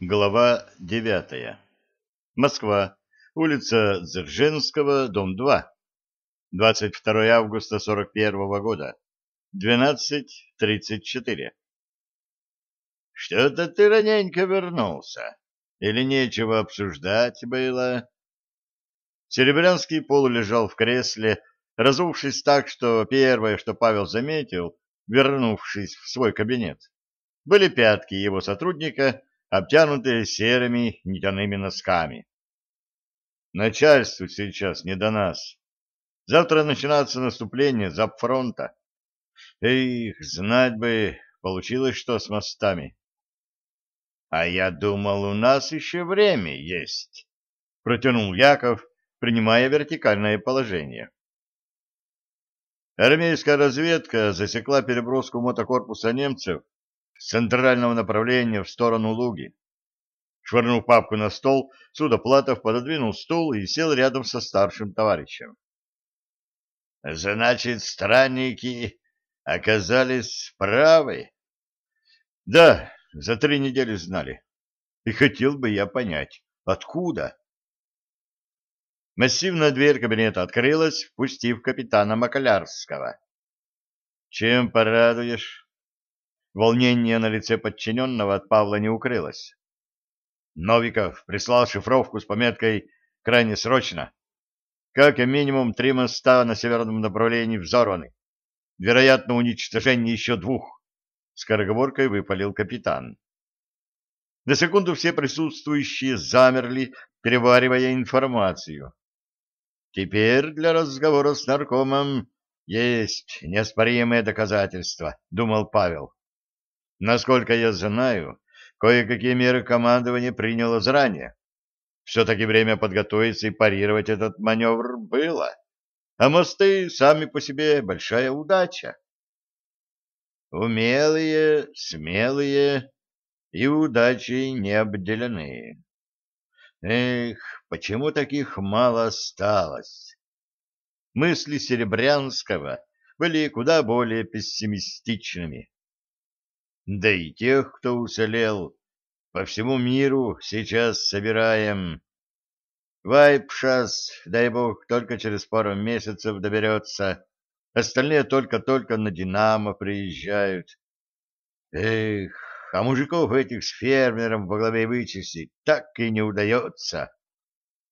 Глава девятая. Москва. Улица Дзержинского, дом 2. 22 августа 41 года. 12.34. Что-то ты раненько вернулся. Или нечего обсуждать было? Серебрянский полулежал в кресле, разувшись так, что первое, что Павел заметил, вернувшись в свой кабинет, были пятки его сотрудника, обтянутые серыми нитяными носками. Начальству сейчас не до нас. Завтра начинается наступление запфронта. Эх, знать бы, получилось что с мостами. А я думал, у нас еще время есть, протянул Яков, принимая вертикальное положение. Армейская разведка засекла переброску мотокорпуса немцев с центрального направления в сторону Луги. Швырнув папку на стол, Судоплатов пододвинул стул и сел рядом со старшим товарищем. — Значит, странники оказались правы? — Да, за три недели знали. И хотел бы я понять, откуда? Массивная дверь кабинета открылась, впустив капитана Макалярского. — Чем порадуешь? Волнение на лице подчиненного от Павла не укрылось. Новиков прислал шифровку с пометкой «Крайне срочно». Как минимум три моста на северном направлении взорваны. Вероятно, уничтожение еще двух. Скороговоркой выпалил капитан. На секунду все присутствующие замерли, переваривая информацию. Теперь для разговора с наркомом есть неоспоримые доказательства, думал Павел. Насколько я знаю, кое-какие меры командования приняло заранее. Все-таки время подготовиться и парировать этот маневр было. А мосты сами по себе большая удача. Умелые, смелые и удачей не обделены. Эх, почему таких мало осталось? Мысли Серебрянского были куда более пессимистичными. Да и тех, кто уцелел, по всему миру сейчас собираем. Вайпшас, дай бог, только через пару месяцев доберется. Остальные только-только на «Динамо» приезжают. Эх, а мужиков этих с фермером во главе вычистить так и не удается.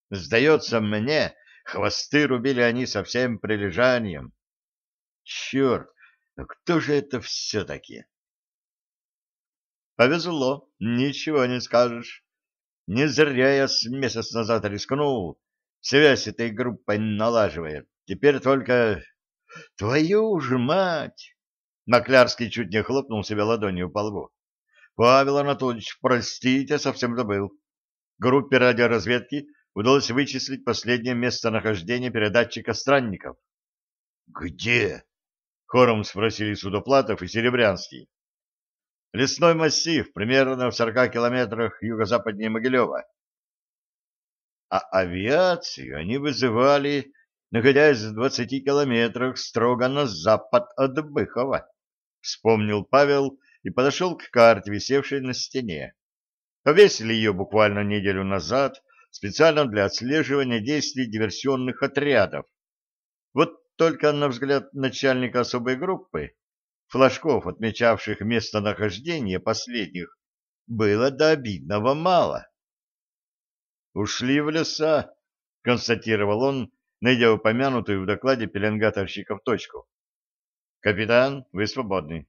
Сдается мне, хвосты рубили они со всем прилежанием. Черт, ну кто же это все-таки? Повезло, ничего не скажешь. Не зря я с месяц назад рискнул, связь этой группой налаживая. Теперь только... Твою ж мать! Маклярский чуть не хлопнул себя ладонью по лбу. Павел Анатольевич, простите, совсем забыл. Группе радиоразведки удалось вычислить последнее местонахождение передатчика странников. «Где?» — хором спросили Судоплатов и Серебрянский. Лесной массив, примерно в 40 километрах юго-западнее Могилева. А авиацию они вызывали, находясь в 20 километрах строго на запад от Быхова, вспомнил Павел и подошел к карте, висевшей на стене. Повесили ее буквально неделю назад, специально для отслеживания действий диверсионных отрядов. Вот только на взгляд начальника особой группы флажков, отмечавших местонахождение последних, было до обидного мало. «Ушли в леса», — констатировал он, найдя упомянутую в докладе пеленгаторщиков точку. «Капитан, вы свободны».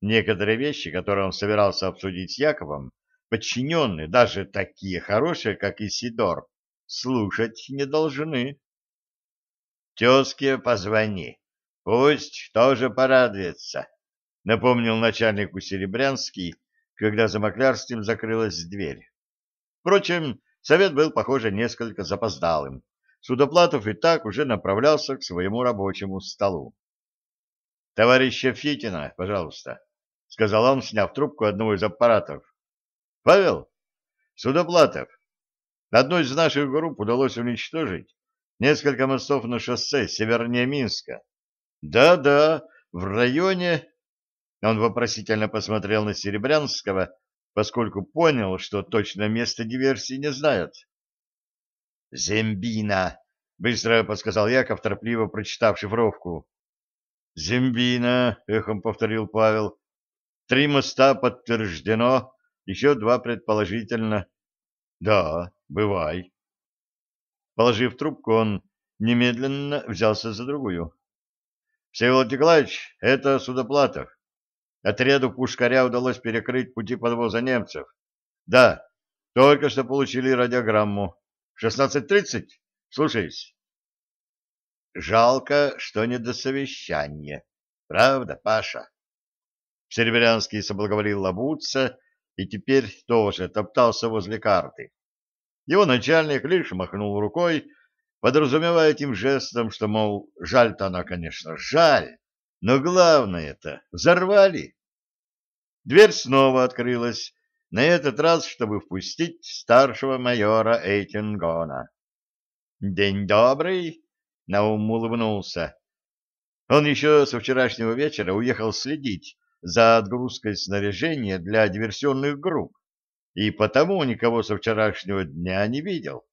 Некоторые вещи, которые он собирался обсудить с Яковом, подчиненные, даже такие хорошие, как Исидор, слушать не должны. «Тезке позвони», Пусть тоже порадуется, — напомнил начальнику Серебрянский, когда за Маклярским закрылась дверь. Впрочем, совет был, похоже, несколько запоздалым. Судоплатов и так уже направлялся к своему рабочему столу. — Товарища Фитина, пожалуйста, — сказал он, сняв трубку одного из аппаратов. — Павел, Судоплатов, одну из наших групп удалось уничтожить несколько мостов на шоссе севернее Минска. Да-да, в районе... Он вопросительно посмотрел на Серебрянского, поскольку понял, что точно место диверсии не знают. «Зембина!» — быстро подсказал Яков, торопливо прочитав шифровку. «Зембина!» — эхом повторил Павел. «Три моста подтверждено, еще два предположительно». «Да, бывай». Положив трубку, он немедленно взялся за другую. Всеволод Николаевич, это Судоплатов. Отряду Пушкаря удалось перекрыть пути подвоза немцев. Да, только что получили радиограмму. 16.30? Слушаюсь. Жалко, что не до совещания. Правда, Паша? Серебрянский соблаговолил лобуться и теперь тоже топтался возле карты. Его начальник лишь махнул рукой, подразумевая этим жестом, что, мол, жаль-то она, конечно, жаль, но главное-то взорвали. Дверь снова открылась, на этот раз, чтобы впустить старшего майора Эйтингона. «День добрый!» — Наум улыбнулся. Он еще со вчерашнего вечера уехал следить за отгрузкой снаряжения для диверсионных групп, и потому никого со вчерашнего дня не видел.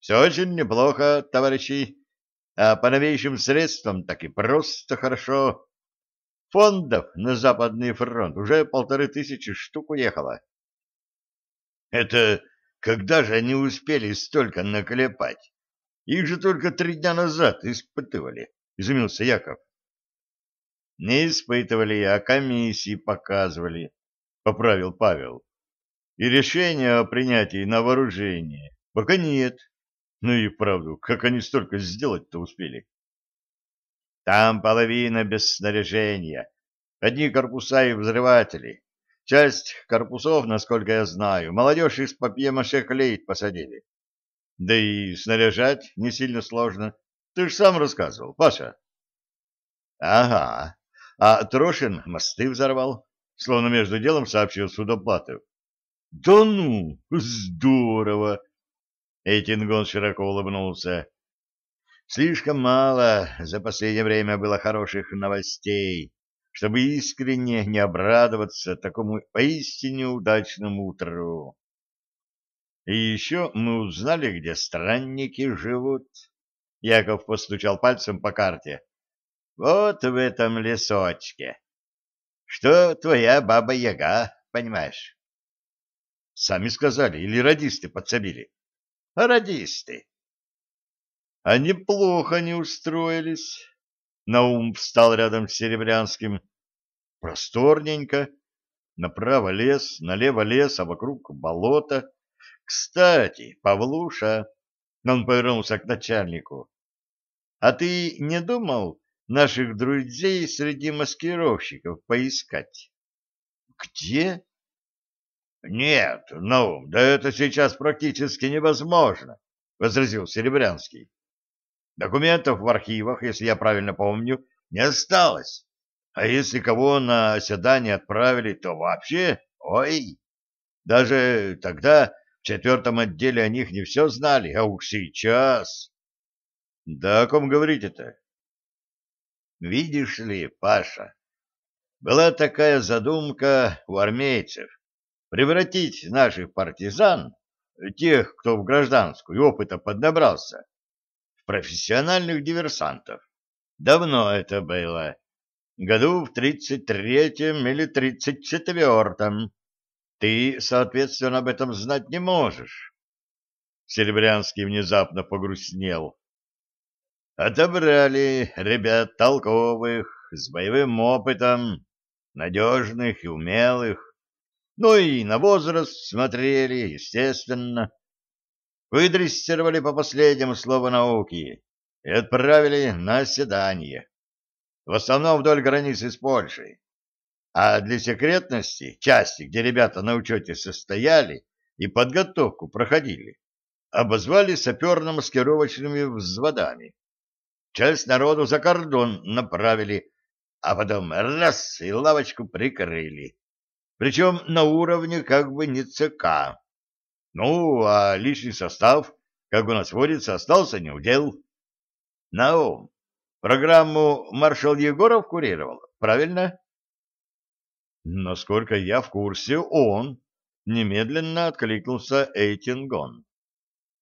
Все очень неплохо, товарищи. А по новейшим средствам так и просто хорошо. Фондов на Западный фронт уже полторы тысячи штук уехало. Это когда же они успели столько наклепать? Их же только три дня назад испытывали, изумился Яков. Не испытывали, а комиссии показывали, поправил Павел. И решения о принятии на вооружение пока нет. Ну и правду, как они столько сделать-то успели? Там половина без снаряжения. Одни корпуса и взрыватели. Часть корпусов, насколько я знаю, молодежь из папье-маше клеить посадили. Да и снаряжать не сильно сложно. Ты же сам рассказывал, Паша. Ага. А Трошин мосты взорвал, словно между делом сообщил Судоплатов. Да ну, здорово! Эйтингон широко улыбнулся. Слишком мало за последнее время было хороших новостей, чтобы искренне не обрадоваться такому поистине удачному утру. И еще мы узнали, где странники живут. Яков постучал пальцем по карте. Вот в этом лесочке. Что твоя баба-яга, понимаешь? Сами сказали, или радисты подсобили радисты. А неплохо не устроились. Наум встал рядом с Серебрянским. Просторненько. Направо лес, налево лес, а вокруг болото. Кстати, Павлуша, он повернулся к начальнику. А ты не думал наших друзей среди маскировщиков поискать? Где? Нет, ну, да это сейчас практически невозможно, возразил Серебрянский. Документов в архивах, если я правильно помню, не осталось. А если кого на оседание отправили, то вообще, ой, даже тогда в четвертом отделе о них не все знали, а уж сейчас. Да о ком говорите-то? Видишь ли, Паша, была такая задумка у армейцев превратить наших партизан, тех, кто в гражданскую опыта поднабрался, в профессиональных диверсантов. Давно это было. Году в тридцать третьем или тридцать четвертом. Ты, соответственно, об этом знать не можешь. Серебрянский внезапно погрустнел. Отобрали ребят толковых, с боевым опытом, надежных и умелых, ну и на возраст смотрели, естественно. Выдрессировали по последнему слову науки и отправили на оседание. В основном вдоль границы с Польшей. А для секретности части, где ребята на учете состояли и подготовку проходили, обозвали саперно-маскировочными взводами. Часть народу за кордон направили, а потом раз и лавочку прикрыли причем на уровне как бы не ЦК. Ну, а личный состав, как у нас водится, остался неудел. Наум, программу маршал Егоров курировал, правильно? Насколько я в курсе, он. Немедленно откликнулся Эйтингон.